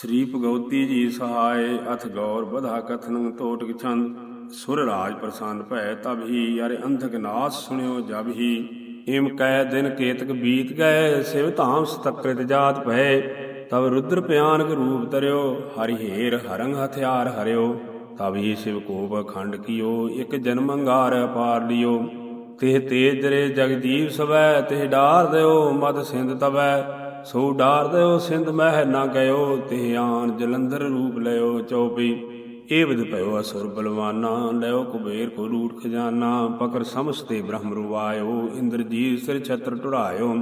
ਸ੍ਰੀ ਭਗਵਤੀ ਜੀ ਸਹਾਏ, ਅਥ ਗੌਰ ਬਧਾ ਕਥਨ ਤੋਟਕ ਛੰਦ ਸੁਰ ਰਾਜ ਪ੍ਰਸੰਨ ਭੈ, ਤਬ ਹੀ ਯਾਰ ਅੰਧਕ ਨਾਸ ਸੁਣਿਓ ਜਬ ਹੀ। ਇਮ ਕੈ, ਦਿਨ ਕੇਤਕ ਬੀਤ ਗਏ, ਸਿਵ ਧਾਮ ਸਤਕ੍ਰਿਤ ਜਾਤ ਭੈ ਤਬ ਰੁਦਰ ਭਿਆਨਕ ਰੂਪ ਤਰਿਓ ਹਰਿ ਹੇਰ ਹਰੰਗ ਹਥਿਆਰ ਹਰਿਓ। ਤਬ ਹੀ ਸਿਵ ਕੋਪ ਅਖੰਡ ਕੀਓ, ਇਕ ਜਨਮ ਅੰਗਾਰ ਪਾਰ ਲਿਓ। ਤਿਹ ਤੇਜ ਰੇ ਜਗਜੀਵ ਸਵੈ, ਤਿਹ ਡਾਰ ਦਿਓ, ਮਦ ਸਿੰਧ ਤਵੈ। ਸੋ ਡਾਰ ਦਿਓ ਸਿੰਧ ਮਹਿ ਨਾ ਗਇਓ, ਤਿਹ ਆਨ ਜਲੰਧਰ ਰੂਪ ਲਿਓ ਚੌਪੀ। ਏ ਵਿਦ ਭਇਓ ਅਸੁਰ ਬਲਵਾਨਾ ਲਿਓ ਕੁਬੇਰ ਕੋ ਰੂਟ ਖਜ਼ਾਨਾ। ਪਕਰ ਸਮਸਤੇ ਬ੍ਰਹਮ ਰੁਵਾਇਓ, ਇੰਦਰਜੀਤ ਸਿਰ ਛਤਰ ਟੁੜਾਇਓ।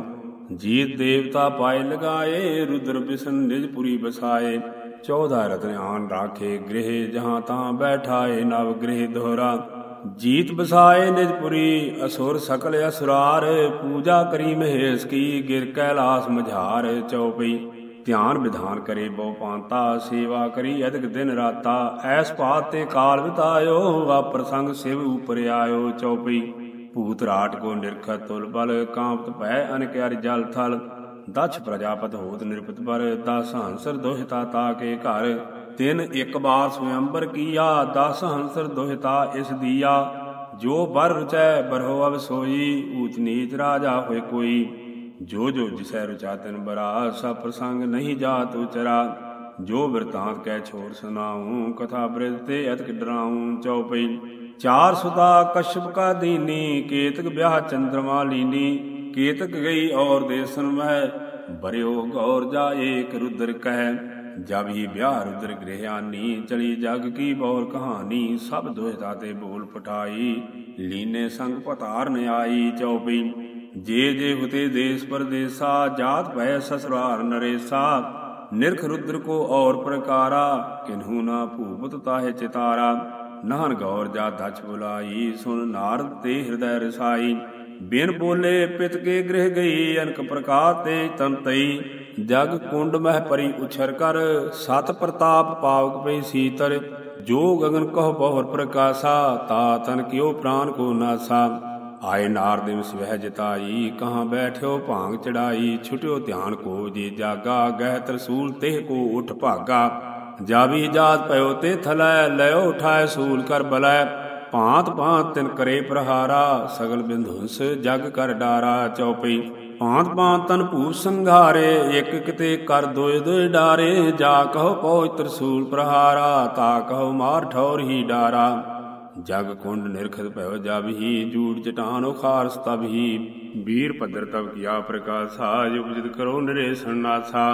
ਜੀਤ ਦੇਵਤਾ ਪਾਏ ਲਗਾਏ, ਰੁਦਰ ਬਿਸ਼ਨ ਨਿਜਪੁਰੀ ਬਸਾਏ। 14 ਰਤਨ ਆਨ ਰਾਖੇ ਗ੍ਰਹਿ, ਜਹਾਂ ਤਾਂ ਬੈਠਾਏ ਨਵ ਗ੍ਰਹਿ ਦੋਹਰਾ। ਜੀਤ ਬਸਾਏ ਨਿਜਪੁਰੀ ਅਸੁਰ ਸਕਲ ਅਸੁਰਾਰ, ਪੂਜਾ ਕਰੀ ਮਹੇਸ਼ ਕੀ, ਗਿਰ ਕੈਲਾਸ ਮਝਾਰ ਚਉਪਈ। ਧਿਆਨ ਵਿਧਾਨ ਕਰੇ ਬਹੁ ਪਾਂਤਾ, ਸੇਵਾ ਕਰੀ ਅਧਿਕ ਦਿਨ ਰਾਤਾ। ਐਸ ਪਾਤ ਤੇ ਕਾਲ ਬਿਤਾਇਓ ਵਾ ਪ੍ਰਸੰਗ ਸਿਵ ਉਪਰ ਆਇਓ ਚਉਪਈ। ਭੂਤ ਰਾਟ ਕੋ ਨਿਰਖਤ ਤੁਲ ਬਲ, ਕਾਂਪਤ ਭੈ ਅਨਕ ਅਰ ਜਲ ਥਲ। ਦਛ ਪ੍ਰਜਾਪਤ ਹੋਤ ਨਿਰਪਤ ਪਰ ਦਸ ਹੰਸਰ ਦੋਹਿਤਾ ਤਾ ਕੇ ਘਰ। ਤਿਨ ਇੱਕ ਬਾਰ ਸਵੰਬਰ ਕੀਆ, ਦਸ ਹੰਸਰ ਦੋਹਿਤਾ ਇਸ ਦੀਆ। ਜੋ ਬਰ ਰਚੈ ਬਰਹੁ ਅਵ ਸੋਈ ਊਚ ਨੀਚ ਰਾਜਾ ਹੋਏ ਕੋਈ। ਜੋ ਜੋ ਜਿਸੈ ਰਚਾ ਤਿਨ ਬਰਾ, ਸਭ ਪ੍ਰਸੰਗ ਨਹੀਂ ਜਾਤ ਉਚਰਾ। ਜੋ ਵਰਤਾਂਤ ਕਹਿ ਛੋਰ ਸੁਨਾਉ, ਕਥਾ ਬ੍ਰਿਧ ਤੇ ਅਤਕ ਡਰਾਉ ਚਉਪਈ। ਚਾਰ ਸੁਦਾ ਕਸ਼ਪ ਕਾ ਦੀਨੀ, ਕੇਤਕ ਵਿਆਹ ਚੰਦਰਮਾ ਲੀਨੀ। ਕੇਤਕ ਗਈ ਔਰ ਦੇਸਨ ਮਹਿ ਬਰਿਓ ਗੌਰ ਜਾ ਏਕ ਰੁਦਰ ਕਹਿ। ਜਬ ਹੀ ਵਿਆਹ ਰੁਦਰ ਗ੍ਰਹਿਆਨੀ, ਚਲੀ ਜਗ ਕੀ ਬੌਰ ਕਹਾਣੀ, ਸਭ ਦੋਹਿਤਾ ਤੇ ਬੋਲ ਪਟਾਈ ਲੀਨੇ ਸੰਗ ਪਤਾਰ ਨ ਆਈ ਚਉਪਈ ਜੇ ਜੇ ਹੁਤੇ ਦੇਸ ਪਰਦੇਸਾ, ਜਾਤ ਭੈ ਸਸਰਾਰ ਨਰੇਸਾ। ਨਿਰਖ ਰੁਦਰ ਕੋ ਔਰ ਪ੍ਰਕਾਰਾ, ਕਿਨਹੂ ਨਾ ਭੂਪਤ ਤਾਹੇ ਚਿਤਾਰਾ। ਨਾਹਨ ਗੌਰ ਜਾ ਦਛ ਬੁਲਾਈ, ਸੁਨ ਨਾਰਦ ਤੇ ਹਿਰਦੈ ਰਸਾਈ। ਬਿਨ ਬੋਲੇ ਪਿਤ ਕੇ ਗ੍ਰਹਿ ਗਈ, ਅਨਕ ਪ੍ਰਕਾਰ ਤੇ ਤੰਤਈ ਜਗ ਕੁੰਡ ਮਹਿ ਪਰੀ ਉਛਰ ਕਰ, ਸਤ ਪ੍ਰਤਾਪ ਪਾਵਕ ਪਈ ਸੀਤਰ, ਜੋ ਗਗਨ ਕਹ ਬਹੁਰ ਪ੍ਰਕਾਸ਼ਾ, ਤਾ ਤਨ ਕਿਉ ਪ੍ਰਾਨ ਕੋ ਨਾਸਾ। ਆਏ ਨਾਰ ਦਿਨ ਸਵਹਿ ਜਿਤਾਈ, ਕਹਾਂ ਬੈਠਿਓ ਭਾਂਗ ਚੜਾਈ, ਛੁਟਿਓ ਧਿਆਨ ਕੋ ਜੀ ਜਾਗਾ, ਗਹਿ ਤਰਸੂਲ ਤੇ ਕੋ ਉਠ ਭਾਗਾ। ਜਾਵੀ ਜਾਤ ਭਇਓ ਤੇ ਥਲੈ ਲਿਓ ਉਠਾਏ ਸੂਲ ਕਰ ਬਲੈ। ਭਾਂਤ ਭਾਂਤ ਤਿਨ ਕਰੇ ਪ੍ਰਹਾਰਾ, ਸਗਲ ਬਿੰਧੁਸ ਜਗ ਕਰ ਡਾਰਾ ਚਉਪਈ। ਭਾਂਤ ਭਾਂਤ ਤਨ ਭੂ ਸੰਘਾਰੇ, ਇਕ ਕਿਤੇ ਕਰ ਦੋਇ ਦੋਇ ਡਾਰੇ, ਜਾ ਕਹੋ ਪਹੁ ਤਰਸੂਲ ਪ੍ਰਹਾਰਾ, ਤਾ ਕਹੋ ਮਾਰ ਠੌਰ ਹੀ ਡਾਰਾ। ਜਗ ਕੁੰਡ ਨਿਰਖਤ ਭਇਓ ਜਬ ਜੂੜ ਚਟਾਨ ਉਖਾਰ ਤਬ ਵੀਰ ਪੱਧਰ ਤਬ ਕੀਆ ਪ੍ਰਕਾਸ਼ਾ ਉਪਜਿਤ ਕਰੋ ਨਰੇ ਨਾਥਾ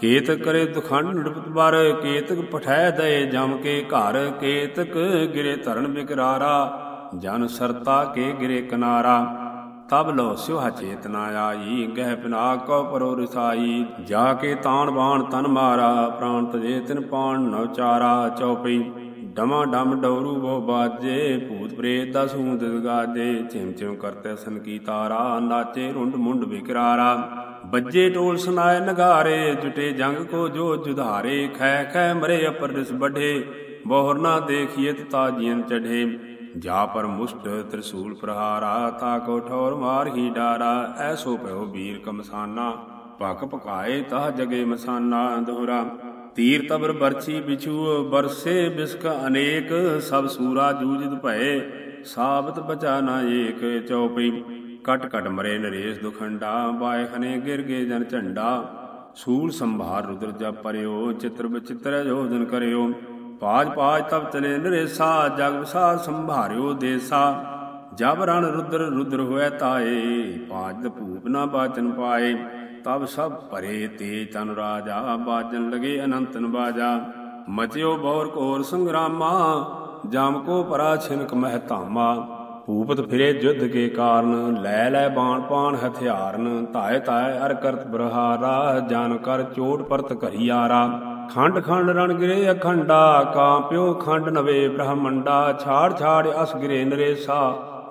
ਕੇਤਕ ਕਰੇ ਦੁਖੰਡ ਨਿਰਪਤ ਬਰ, ਕੇਤਕ ਪਠੈ ਦਏ ਜਮ ਕੇ ਘਰ, ਕੇਤਕ ਗਿਰੇ ਧਰਨ ਬਿਕਰਾਰਾ। ਜਨ ਸਰਤਾ ਕੇ ਗਿਰੇ ਕਿਨਾਰਾ। ਤਬ ਲੋ ਸਿਵਹਾ ਚੇਤਨਾ ਆਈ, ਗਹਿ ਪਿਨਾ ਕੋ ਪਰੋ ਰਸਾਈ। ਜਾ ਕੇ ਤਾਣ ਬਾਣ ਤਨ ਮਾਰਾ ਪ੍ਰਾਨ ਤਜੇ ਤਿਨ ਪਾਣ ਨਵਚਾਰਾ ਚਉਪਈ। ਡਮਾ ਡਮ ਡੌਰੂ ਬੋ ਬਾਜੇ, ਭੂਤ ਪ੍ਰੇਤ ਦਾ ਸੂੰਦ ਗਾਜੇ। ਚਿਮ ਚਿਮ ਕਰਤੇ ਸਨ ਕੀ ਤਾਰਾ, ਨਾਚੇ ਰੁੰਡ ਮੁੰਡ ਵਿਕਰਾਰਾ। ਬੱਜੇ ਟੋਲ ਸੁਨਾਏ ਨਗਾਰੇ, ਜੁਟੇ ਜੰਗ ਕੋ ਜੋ ਜੁਧਾਰੇ। ਖੈ ਖੈ ਮਰੇ ਅਪਰਦਿਸ ਬਢੇ ਬਹੁਰ ਨਾ ਦੇਖੀਏ ਤਾ ਜੀਨ ਚਢੇ ਜਾ ਪਰ ਮੁਸ਼ਟ ਤ੍ਰਿਸੂਲ ਪ੍ਰਹਾਰਾ, ਤਾ ਕੋ ਠੌਰ ਮਾਰ ਹੀ ਡਾਰਾ ਐਸੋ ਭਇਓ ਵੀਰ ਕਮਸਾਨਾ ਭਕ ਪਕਾਏ ਤਾ ਜਗੇ ਮਸਾਨਾ ਦੋਹਰਾ ਤੀਰ ਤਬਰ ਬਰਛੀ ਬਿਛੂ, ਬਰਸੇ ਬਿਸਕ ਅਨੇਕ, ਸਭ ਸੂਰਾ ਜੂਜਿਤ ਭਏ, ਸਾਬਤ ਬਚਾ ਨਾ ਏਕ ਚਉਪਈ ਕਟ ਕਟ ਮਰੇ ਨਰੇਸ਼ ਦੁਖੰਡਾ ਬਾਏ ਖਨੇ ਗਿਰ ਗੇ ਜਨ ਝੰਡਾ। ਸੂਲ ਸੰਭਾਰ ਰੁਦਰ ਜਪ ਪਰਿਓ, ਚਿਤਰ ਬਚਿਤਰ ਜੋਦਨ ਕਰਿਓ। ਪਾਜ ਪਾਜ ਤਬ ਚਲੇ ਨਰੇਸਾ, ਜਗ ਵਿਸਾਰ ਸੰਭਾਰਿਓ ਦੇਸਾ। ਜਬ ਰਣ ਰੁਦਰ ਰੁਦਰ ਹੋਇ ਤਾਏ ਪਾਜ ਭੂਪ ਨਾ ਬਾਚਨ ਪਾਏ। ਤਬ ਸਭ ਭਰੇ ਤੇ ਤਨ ਰਾਜਾ ਬਾਜਨ ਲਗੇ ਅਨੰਤਨ ਬਾਜਾ। ਮਚਿਓ ਬੌਰ ਕੋਰ ਸੰਗਰਾਮਾ, ਜਾਮ ਕੋ ਪਰਾ ਛਿਨਕ ਮਹਿ ਧਾਮਾ। ਭੂਪਤ ਫਿਰੇ ਜੁਧ ਕੇ ਕਾਰਨ, ਲੈ ਲੈ ਬਾਣ ਪਾਣ ਹਥਿਆਰਨ। ਧਾਇ ਧਾਇ ਅਰ ਕਰਤ ਬਰਹਾਰਾ, ਜਨ ਕਰ ਚੋਟ ਪਰਤ ਘਰੀਆਰਾ। ਖੰਡ ਖੰਡ ਰਣ ਗਿਰੇ ਅਖੰਡਾ ਕਾਂਪਿਓ ਖੰਡ ਨਵੇ ਬ੍ਰਹਮੰਡਾ, ਛਾੜ ਛਾੜ ਅਸ ਗਿਰੇ ਨਰੇਸਾ।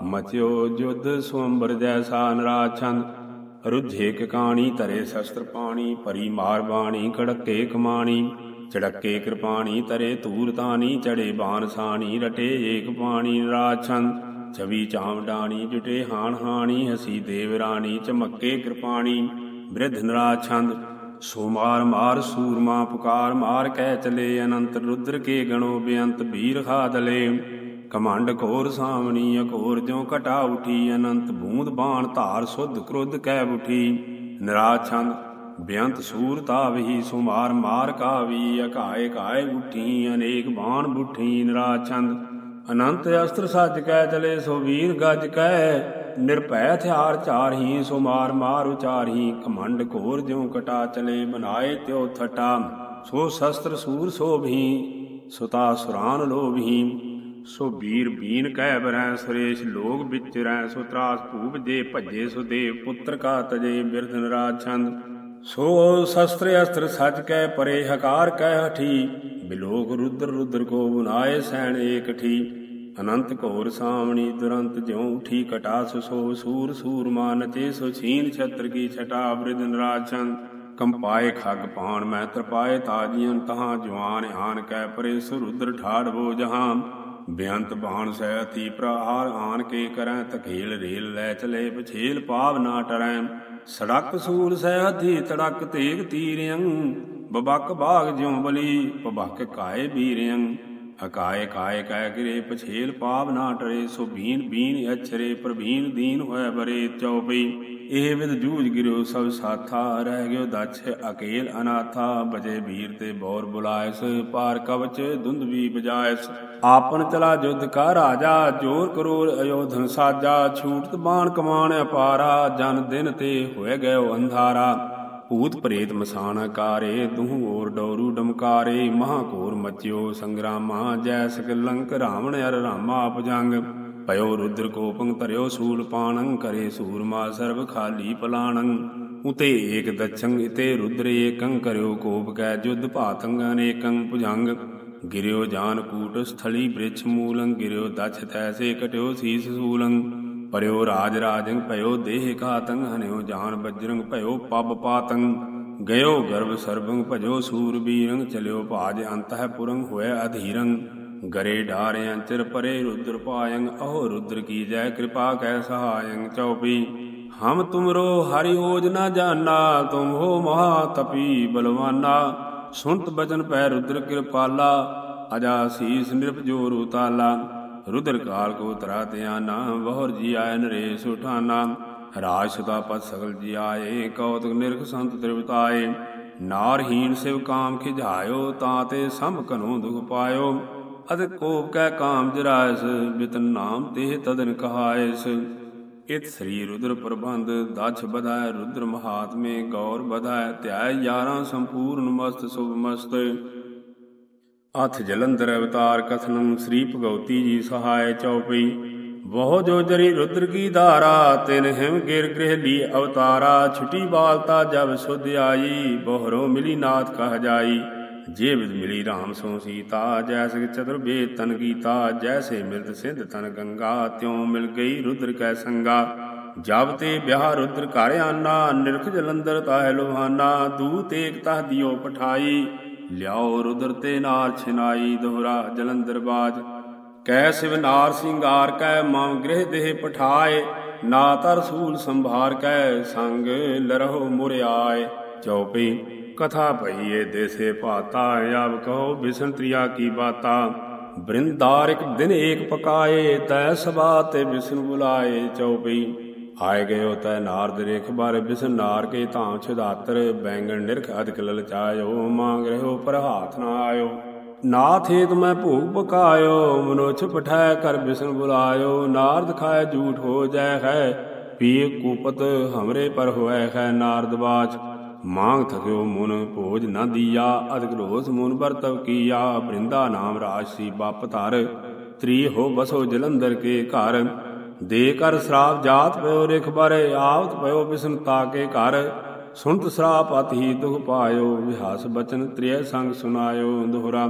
ਮਚਿਓ ਜੁਧ ਸੁੰਬਰ ਜੈਸਾ ਨਰਾਜ ਛੰਦ, ਰੁਝੇ ਕਾਣੀ ਧਰੇ ਸ਼ਸਤਰ ਪਾਣੀ, ਭਰੀ ਮਾਰ ਬਾਣੀ ਕੜਕੇ ਕਮਾਣੀ। ਚੜਕੇ ਕਿਰਪਾਣੀ ਤਰੇ ਧੂਰ ਤਾਨੀ ਚੜੇ ਬਾਣ ਸਾਣੀ, ਰਟੇ ਏਕ ਪਾਣੀ ਨਰਾਛੰਦ ਛਵੀ ਚਾਮ ਡਾਣੀ, ਜੁਟੇ ਹਾਣ ਹਾਣੀ, ਹਸੀ ਦੇਵ ਰਾਣੀ, ਚਮੱਕੇ ਕਿਰਪਾਣੀ, ਬ੍ਰਿਧ ਨਰਾਛੰਦ ਸੋ ਮਾਰ ਮਾਰ ਸੂਰਮਾ, ਪੁਕਾਰ ਮਾਰ ਕਹਿ ਚਲੇ, ਅਨੰਤ ਰੁਦਰ ਕੇ ਗਣੋ ਬੇਅੰਤ ਵੀਰ ਖਾਦਲੇ ਕਮੰਡ ਘੋਰ ਸਾਮਣੀ ਅਘੋਰ ਜਿਉ ਘਟਾ ਉਠੀ, ਅਨੰਤ ਬੂੰਦ ਬਾਣ ਧਾਰ ਸੁਧ ਕ੍ਰੋਧ ਕਹਿ ਉਠੀ। ਨਿਰਾਛੰਦ ਬੇਅੰਤ ਸੂਰ ਵਹੀ ਸੁਮਾਰ ਮਾਰ ਕਾਵੀ, ਅਕਾਏ ਕਾਏ ਉਠੀ, ਅਨੇਕ ਬਾਣ ਬੁਠੀ। ਨਿਰਾਛੰਦ ਅਨੰਤ ਅਸਤਰ ਸੱਜ ਕਹਿ ਚਲੇ, ਸੋ ਵੀਰ ਗੱਜ ਕੈ। ਨਿਰਭੈ ਹਥਿਆਰ ਚਾਰਹੀ ਸੋ ਮਾਰ ਮਾਰ ਉਚਾਰਹੀ ਕਮੰਡ ਘੋਰ ਜਿਉ ਕਟਾ ਚਲੇ ਬਨਾਏ ਤਿਉ ਥਟਾ। ਸੋ ਸ਼ਸਤਰ ਸੂਰ ਸੋਭੀ, ਸੁਤਾ ਸੁਰਾਨ ਲੋਭੀ। ਸੋ ਵੀਰ ਬੀਨ ਕਹਿ ਬਰੈ ਸੁਰੇਸ਼ ਲੋਗ ਵਿਚਰੈ ਸੋ ਤਰਾਸ ਭੂਪ ਜੇ ਭੱਜੇ, ਸੋ ਦੇਵ ਪੁੱਤਰ ਕਾ ਤਜੇ ਬਿਰਧ ਨਰਾਜ ਛੰਦ। ਸੋ ਸ਼ਸਤਰ ਅਸਤਰ ਸੱਜ ਕੈ ਪਰੇ, ਹਕਾਰ ਕਹਿ ਹਠੀ ਬਿਲੋਕ ਰੁਦਰ ਰੁਦਰ ਕੋ ਬੁਨਾਏ ਸੈਣ ਏਕਠੀ ਅਨੰਤ ਘੋਰ ਸਾਵਣੀ ਦੁਰੰਤ ਜਿਉ ਉਠੀ ਕਟਾ ਸੋ ਸੂਰ ਸੂਰ ਮਾਨਤੇ ਸੋ ਛੀਨ ਛਤਰ ਕੀ ਛਟਾ ਬ੍ਰਿਧ ਨਰਾਜ ਕੰਪਾਏ ਖਗ ਪਾਣ ਮੈਂ ਤਰਪਾਏ ਤਾਜੀਆਂ ਤਹਾਂ ਜਵਾਨ ਆਨ ਕੈ ਪਰੇ ਸੁਰੁਦਰ ਠਾੜ ਬੋ ਜਹਾਂ ਬੇਅੰਤ ਬਾਣ ਸਹਿ ਸਹਿਤੀ ਪ੍ਰਹਾਰ ਆਨ ਕੇ ਕਰੈ ਤਕੇਲ ਰੇਲ ਲੈ ਚਲੇ ਪਛੇਲ ਪਾਵ ਨਾ ਟਰੈ। ਸੜਕ ਸੂਰ ਸਹਿ ਸਹਿਤੀ ਤੜਕ ਤੇਗ ਤੀਰਿਆਂ ਬਬਕ ਬਾਗ ਜਿਉ ਬਲੀ ਪਬਕ ਕਾਏ ਬੀਰਿਆਂ ਅਕਾਏ ਕਾਏ ਕਹਿ ਗਿਰੇ, ਪਛੇਲ ਪਾਵ ਨਾ ਟਰੇ, ਸੋ ਬੀਨ ਬੀਨ ਅਛਰੇ, ਪ੍ਰਭੀਨ ਦੀਨ ਹੋਇ ਬਰੇ ਚਉਪਈ। ਇਹ ਵਿਦ ਜੂਝ ਗਿਰਿਓ ਸਭ ਸਾਥਾ, ਰਹਿ ਗਿਓ ਦਛ ਅਕੇਲ ਅਨਾਥਾ, ਬਜੇ ਵੀਰ ਤੇ ਬੌਰ ਬੁਲਾਇਸ, ਪਾਰ ਕਵਚ ਦੁੰਦਵੀ ਬਜਾਇਸ ਆਪਨ ਚਲਾ ਜੁਧ ਕਾ ਰਾਜਾ, ਜੋਰ ਕਰੋਰ ਅਯੋਧਨ ਸਾਜਾ ਛੂਟਤ ਬਾਣ ਕਮਾਨ ਅਪਾਰਾ, ਜਨ ਦਿਨ ਤੇ ਹੋਏ ਗਇਓ ਅੰਧਾਰਾ। ਭੂਤ ਪ੍ਰੇਤ ਮਸਾਨ ਕਾਰੇ ਦੂਹ ਔਰ ਡੌਰੂ ਡਮਕਾਰੇ ਮਹਾਕੋਰ ਮਚਿਓ ਸੰਗਰਾਮਾ, ਜੈ ਸਕ ਰਾਵਣ ਅਰ ਰਾਮਾ ਅਪਜੰਗ ਪਇਓ ਰੁਦਰ ਕੋਪੰ ਧਰਿਓ ਸੂਲ ਪਾਣੰ, ਕਰੇ ਸੂਰਮਾ ਸਰਬ ਖਾਲੀ ਪਲਾਣੰ। ਉਤੇ ਏਕ ਦਛੰ, ਇਤੇ ਰੁਦਰ ਏਕੰ, ਕਰਿਓ ਕੋਪ ਕੈ ਜੁਧ ਭਾਤੰ ਅਨੇਕੰ ਭੁਜੰਗ। ਗਿਰਿਓ ਜਾਨ ਕੂਟ ਸਥਲੀ ਬ੍ਰਿਛ ਮੂਲੰ, ਗਿਰਿਓ ਦਛ ਤੈਸੇ ਕਟਿਓ ਸੀਸ ਸੂਲੰ। ਪਰਿਓ ਰਾਜ ਰਾਜੰ ਭਇਓ ਦੇਹ ਘਾਤੰ ਹਨਿਓ ਜਾਨ ਬਜਰੰਗ ਭਇਓ ਪਬ ਪਾਤੰ ਗਇਓ ਗਰਭ ਸਰਬੰ ਭਜੋ ਸੂਰਬੀਰੰ ਚਲਿਓ ਭਾਜ ਅੰਤ ਹੈ ਪੁਰੰ ਹੋਇ ਅਧੀਰੰ ਗਰੇ ਢਾਰ ਚਿਰ ਪਰੇ ਰੁਦਰ ਪਾਇੰ ਅਹੋ ਰੁਦਰ ਕੀ ਜੈ ਕਿਰਪਾ ਕੈ ਸਹਾਇੰ ਚਉਪੀ। ਹਮ ਤੁਮਰੋ ਹਰਿ ਓਜ ਨਾ ਜਾਣਾ ਤੁਮ ਹੋ ਮਹਾ ਤਪੀ ਬਲਵਾਨਾ। ਸੁਨਤ ਬਚਨ ਪੈ ਰੁਦਰ ਕਿਰਪਾਲਾ, ਅਜਾ ਸੀਸ ਨਿਰਭ ਜੋਰੂ ਤਾਲਾ। ਰੁਦਰ ਕਾਲ ਕੋ ਤਰਾ ਧਿਆਨਾ ਬਹੁਰ ਜੀ ਆਇ ਨਰੇ ਸੁਠਾਨਾ ਰਾਜ ਸੁਤਾ ਪਤ ਸਗਲ ਜੀ ਆਏ, ਕੌਤਕ ਨਿਰਖ ਸੰਤ ਤ੍ਰਿਵਤਾਏ। ਨਾਰਹੀਨ ਸਿਵ ਕਾਮ ਖਿਝਾਇਓ, ਤਾਂ ਤੇ ਸੰਭ ਕਨੋ ਦੁਖ ਪਾਇਓ। ਅਤ ਕੋਪ ਕੈ ਕਾਮ ਜਰਾਇਸ, ਬਿਤਨ ਨਾਮ ਤੇ ਤਦਨ ਕਹਾਇਸ। ਇਤ ਸ੍ਰੀ ਰੁਦਰ ਪ੍ਰਬੰਧ, ਦਛ ਬਧਾਇ ਰੁਦਰ ਮਹਾਤਮੇ, ਗੌਰ ਬਧਾਇ, ਧਿਆਇ 11 ਸੰਪੂਰਨ ਮਸਤ ਸੁਭ ਮਸਤ। ਅਥ ਜਲੰਧਰ ਅਵਤਾਰ ਕਥਨੰ ਸ੍ਰੀ ਭਗਉਤੀ ਜੀ ਸਹਾਇ ਚਉਪਈ। ਬਹੁ ਜੋ ਜਰੀ ਰੁਦਰ ਕੀ ਧਾਰਾ, ਤਿਨ ਹਿਮ ਗਿਰ ਗ੍ਰਹਿ ਲੀ ਅਵਤਾਰਾ। ਛੁਟੀ ਬਾਲਤਾ ਜਬ ਸੁਧ ਆਈ, ਬਹੁਰੋ ਮਿਲੀ ਨਾਥ ਕਹ ਜਾਈ। ਜੇ ਵਿਦ ਮਿਲੀ ਰਾਮ ਸੋ ਸੀਤਾ, ਜੈਸੇ ਚਤੁਰ ਬੇਦ ਤਨ ਗੀਤਾ ਜੈਸੇ ਮਿਲਤ ਸਿੰਧ ਤਨ ਗੰਗਾ, ਤਿਉ ਮਿਲ ਗਈ ਰੁਦਰ ਕੈ ਸੰਗਾ। ਜਬ ਤੇ ਵਿਆਹ ਰੁਦਰ ਘਰ ਆਨਾ, ਨਿਰਖ ਜਲੰਧਰ ਤਾਹਿ ਲੋਹਾਨਾ। ਦੂਤ ਏਕ ਤਹ ਦਿਓ ਪਠਾਈ। ਲਿਆਓ ਰੁਦਰ ਤੇ ਨਾਰ ਛਿਨਾਈ ਦੋਹਰਾ ਜਲੰਧਰ ਬਾਜ। ਕੈ ਸਿਵ ਨਾਰ ਸਿੰਗਾਰ ਕੈ ਮਮ ਗ੍ਰਹਿ ਦੇਹ ਪਠਾਏ। ਨਾ ਤਰ ਸੂਲ ਸੰਭਾਰ ਕੈ ਸੰਗ ਲਰਹੁ ਮੁਰਿਆਏ ਚਉਪਈ ਕਥਾ ਭਈਏ ਦੇਸੇ ਭਾਤਾ ਆਵ ਕਹੋ ਬਿਸਨ ਤ੍ਰਿਆ ਕੀ ਬਾਤਾ। ਬ੍ਰਿੰਦਾਰ ਇੱਕ ਦਿਨ ਏਕ ਪਕਾਏ, ਤੈ ਸਭਾ ਤੇ ਬਿਸਨ ਬੁਲਾਏ। ਚਉਪਈ ਆਏ ਗਇਓ ਤੈ ਨਾਰਦ ਰੇਖ ਬਾਰੇ ਬਿਸਨ ਨਾਰ ਕੇ ਧਾਮ ਛਦਾਤਰ ਬੈਂਗਣ ਨਿਰਖ ਅਧਿਕ ਲਲਚਾਇਓ ਮੰਗ ਰਹਿਓ ਪਰ ਹਾਥ ਨਾ ਆਇਓ। ਨਾਥ ਏਤ ਮੈਂ ਭੂਖ ਪਕਾਇਓ, ਮਨੋਛ ਪਠਾਇ ਕਰ ਬਿਸਨ ਬੁਲਾਇਓ। ਨਾਰਦ ਖਾਏ ਝੂਠ ਹੋ ਜੈ ਹੈ, ਪੀਏ ਕੂਪਤ ਹਮਰੇ ਪਰ ਹੋਇ ਹੈ ਨਾਰਦ ਬਾਚ। ਮਾਂਗ ਥਕਿਓ ਮੁਨ ਭੋਜ ਨਾ ਦੀਆ ਅਦਿਕ ਰੋਸ ਮੁਨ ਬਰਤਵ ਕੀਆ। ਬ੍ਰਿੰਦਾ ਨਾਮ ਰਾਜ ਸੀ ਬਾਪ ਧਰ, ਤ੍ਰੀ ਹੋ ਬਸੋ ਜਲੰਧਰ ਕੇ ਘਰ। ਦੇ ਕਰ ਸਰਾਪ ਜਾਤ ਪਇਓ ਰਿਖ ਬਾਰੇ, ਆਵਤ ਪਇਓ ਬਿਸਨ ਤਾਕੇ ਘਰ। ਸੁਨਤ ਸਰਾਪ ਅਤਿ ਦੁਖ ਪਾਇਓ ਵਿਹਾਸ ਬਚਨ ਤ੍ਰਿਯ ਸੰਗ ਸੁਨਾਇਓ ਦੋਹਰਾ।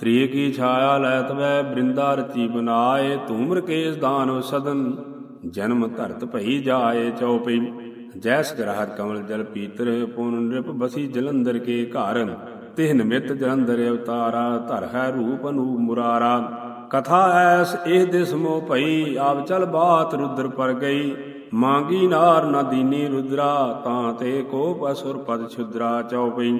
ਤ੍ਰਿਯ ਕੀ ਛਾਇਆ ਲੈ ਤਵੈ ਬ੍ਰਿੰਦਾ ਰਤੀ ਬਨਾਏ ਤੂਮਰ ਕੇਸ ਦਾਨੋ ਸਦਨ। ਜਨਮ ਧਰਤ ਭਈ ਜਾਏ ਚਉਪਈ। ਜੈਸ ਗ੍ਰਹਤ ਕਮਲ ਜਲ ਪੀਤਰ, ਪੂਨ ਨਿਰਪ ਬਸੀ ਜਲੰਧਰ ਕੇ ਘਰ। ਤਿਹ ਨਿਮਿਤ ਜਲੰਧਰ ਅਵਤਾਰਾ, ਧਰ ਹੈ ਰੂਪ ਅਨੂਪ ਮੁਰਾਰਾ। ਕਥਾ ਐਸ, ਇਹ ਦਿਸ ਮੋ ਭਈ, ਆਪ ਚਲ ਬਾਤ ਰੁਦਰ ਪਰ ਗਈ। ਮਾਂਗੀ ਨਾਰ ਨਾ ਦੀਨੀ ਰੁਦਰਾ, ਤਾਂ ਤੇ ਕੋਪ ਅਸੁਰ ਪਦ ਛੁਦਰਾ ਚਉਪਈ।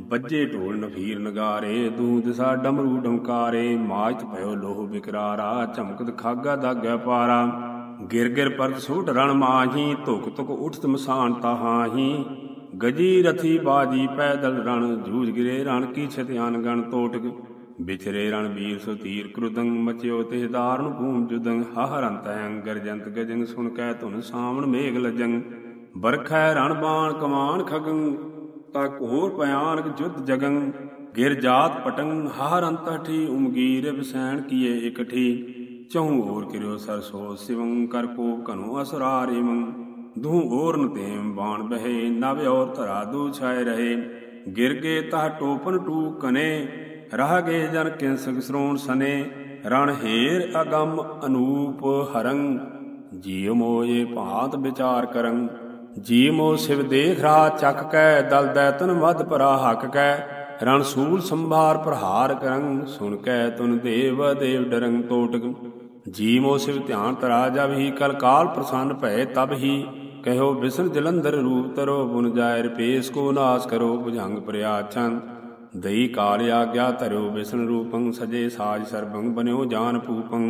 ਬੱਜੇ ਢੋਲ ਨਫੀਰ ਨਗਾਰੇ ਦੂ ਦਿਸਾ ਡਮਰੂ ਡਮਕਾਰੇ ਮਾਜਤ ਭਇਓ ਲੋਹ ਬਿਕਰਾਰਾ ਝਮਕਤ ਖਾਗਾ ਦਾਗੈ ਪਾਰਾ। ਗਿਰ ਗਿਰ ਪਰਤ ਸੂਟ ਰਣ ਮਾਹੀ, ਧੁਕ ਧੁਕ ਉਠਤ ਮਸਾਨ ਤਾਹਾਹੀ। ਗਜੀ ਰਥੀ ਬਾਜੀ ਪੈਦਲ ਰਣ, ਜੂਝ ਗਿਰੇ ਰਣ, ਕੀ ਛਤਿਆਨ ਗਣ ਤੋਟਕ। ਬਿਛਰੇ ਰਣਬੀਰ ਸੋ ਤੀਰ ਕ੍ਰੁਦੰਗ ਮਚਿਓ ਤੇ ਦਾਰਨ ਭੂਮ ਜੁਦੰਗ ਹਹਰੰਤ ਅੰਗਰ ਜੰਤ ਗਜੰਗ, ਸੁਣ ਕੈ ਧੁਨ ਸਾਵਣ ਮੇਘ ਲਜੰਗ। ਬਰਖੈ ਰਣ ਬਾਣ ਕਮਾਨ ਖਗੰ, ਤਾ ਘੋਰ ਭਿਆਨਕ ਜੁਦ ਜਗੰ। ਗਿਰ ਜਾਤ ਪਟੰ ਹਹਰੰਤ ਠੀ ਉਮਗੀਰ ਬਸੈਣ ਕੀਏ ਇਕਠੀ ਚਹੂ ਹੋਰ ਕਿਰਿਓ ਸਰਸੋ ਸਿਵੰ, ਕਰ ਕੋ ਕਨੁ ਅਸਰਾਰੇ ਦੂ ਔਰਨ ਤੇਮ ਬਾਣ ਬਹੇ, ਨਵ ਔਰ ਧਰਾ ਦੂ ਛਾਏ ਰਹੇ। ਗਿਰ ਗੇ ਤਹ ਟੋਪਨ ਟੂ ਕਨੇ ਰਹ ਗਏ ਜਨ ਕਿੰਸਕ ਸਰੋਣ ਸਨੇ, ਰਣ ਹੇਰ ਅਗੰਮ ਅਨੂਪ ਹਰੰ। ਜੀਵ ਮੋਏ ਭਾਂਤ ਵਿਚਾਰ ਕਰੰ। ਜੀ ਮੋ ਸਿਵ ਦੇਖ ਰਾ ਚੱਕ ਕੈ, ਦਲ ਦੈਤਨ ਮਦ ਪਰਾ ਹਕ ਕੈ। ਰਣ ਸੂਲ ਸੰਭਾਰ ਪ੍ਰਹਾਰ ਕਰੰ, ਸੁਣ ਕੈ ਤੁਨ ਦੇਵ ਦੇਵ ਡਰੰ ਤੋਟਕ। ਜੀ ਮੋ ਸਿਵ ਧਿਆਨ ਤਰਾ ਜਬ ਹੀ ਕਲ ਕਾਲ ਪ੍ਰਸੰਨ ਭੈ ਤਬ ਹੀ। ਕਹਿਓ ਬਿਸਨ ਜਲੰਧਰ ਰੂਪ ਤਰੋ, ਬੁਨ ਜਾਇ ਰਪੇਸ ਕੋ ਨਾਸ ਕਰੋ, ਭੁਜੰਗ ਪ੍ਰਿਆਛੰ ਦਈ ਕਾਲ ਆਗਿਆ ਧਰਿਓ ਬਿਸਨ ਰੂਪੰ, ਸਜੇ ਸਾਜ ਸਰਬੰ, ਬਨਿਓ ਜਾਨ ਪੂਪੰ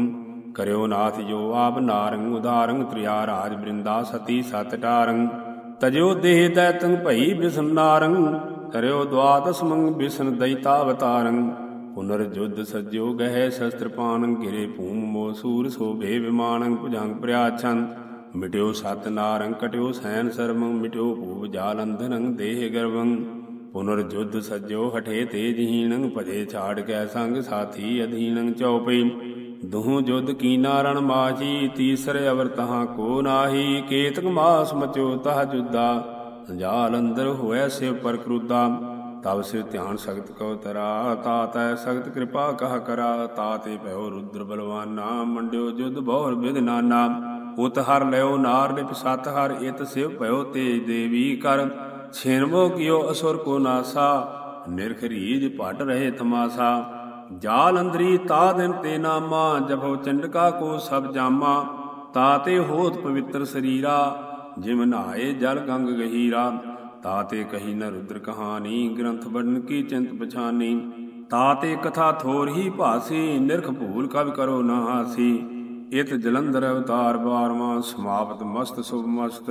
ਕਰਿਓ ਨਾਥ ਜੋ ਆਪ ਨਾਰੰ ਉਦਾਰੰ ਤ੍ਰਿਆ ਰਾਜ ਬ੍ਰਿੰਦਾ ਸਤੀ ਸਤ ਟਾਰੰ ਤਜਿਓ ਦੇਹ ਦੈਤੰ ਭਈ ਬਿਸਨ ਨਾਰੰ ਕਰਿਓ ਦਵਾਦਸ ਮੰਗ ਬਿਸਨ ਦਇਤਾ ਅਵਤਾਰੰ ਪੁਨਰ ਜੁਦ ਸਜਿਓ ਗਹਿ ਸ਼ਸਤਰ ਪਾਨੰ, ਗਿਰੇ ਭੂਮ ਮੋ ਸੂਰ ਸੋਭੇ ਵਿਮਾਨੰ, ਭੁਜੰਗ ਪ੍ਰਿਆਛੰ। ਮਿਟਿਓ ਸਤ ਨਾਰੰ ਕਟਿਓ ਸੈਨ ਸਰਮੰ ਮਿਟਿਓ ਭੂਪ ਜਾਲੰਧਨੰ ਦੇਹ ਗਰਵੰ। ਪੁਨਰ ਜੁਦ ਸਜਿਓ ਹਠੇ ਤੇਜਹੀਣੰ ਭਜੇ ਛਾੜ ਕੈ ਸੰਗ ਸਾਥੀ ਅਧੀਣੰ ਚਉਪਈ। ਦੁਹ ਜੁਦ ਕੀਨਾ ਰਣ ਮਾਜੀ ਤੀਸਰ ਅਵਰ ਤਹਾਂ ਕੋ ਨਾਹੀ। ਕੇਤਕ ਮਾਸ ਮਚੋ ਤਹ ਜੁਦਾ ਜਾਲ ਅੰਦਰ ਹੋਇ ਸਿਵ ਪਰ ਕਰੂਦਾ। ਤਬ ਸਿਵ ਧਿਆਨ ਸਖਤ ਕਉ ਤਰਾ ਤਾਤੈ ਸਖਤ ਕਿਰਪਾ ਕਹ ਕਰਾ। ਤਾਤੇ ਭਇਓ ਰੁਦਰ ਬਲਵਾਨਾ, ਮੰਡਿਓ ਜੁਦ ਬਹੁਰ ਵਿਦ ਨਾਨਾ। ਉਤ ਹਰ ਲਿਓ ਨਾਰ ਨਿਪ ਸਤ, ਹਰ ਇਤ ਸਿਵ ਭਇਓ ਤੇਜ ਦੇਵੀ ਕਰ। ਛਿਨਵੋ ਕਿਓ ਅਸੁਰ ਕੋ ਨਾਸਾ ਨਿਰਖ ਭਟ ਰਹੇ ਤਮਾਸਾ। ਜਾਲ ਅੰਦਰੀ ਤਾ ਦਿਨ ਤੇ ਨਾਮਾ, ਜਭੋ ਚੰਡਕਾ ਕੋ ਸਭ ਜਾਮਾ। ਤਾਤੇ ਹੋਤ ਪਵਿੱਤਰ ਸਰੀਰਾ, ਜਿਮ ਨਹਾਏ ਜਲ ਗੰਗ ਗਹੀਰਾ। ਤਾਤੇ ਕਹੀ ਨ ਰੁਦਰ ਕਹਾਣੀ, ਗ੍ਰੰਥ ਵੜਨ ਕੀ ਚਿੰਤ ਪਛਾਨੀ। ਤਾਤੇ ਕਥਾ ਥੋਰ ਹੀ ਭਾਸੀ, ਨਿਰਖ ਭੂਲ ਕਵ ਕਰੋ ਨਾ ਹਾਸੀ। ਇਤ ਜਲੰਧਰ ਅਵਤਾਰ ਬਾਰਵਾ, ਸਮਾਪਤ ਮਸਤ ਸੁਭ ਮਸਤ।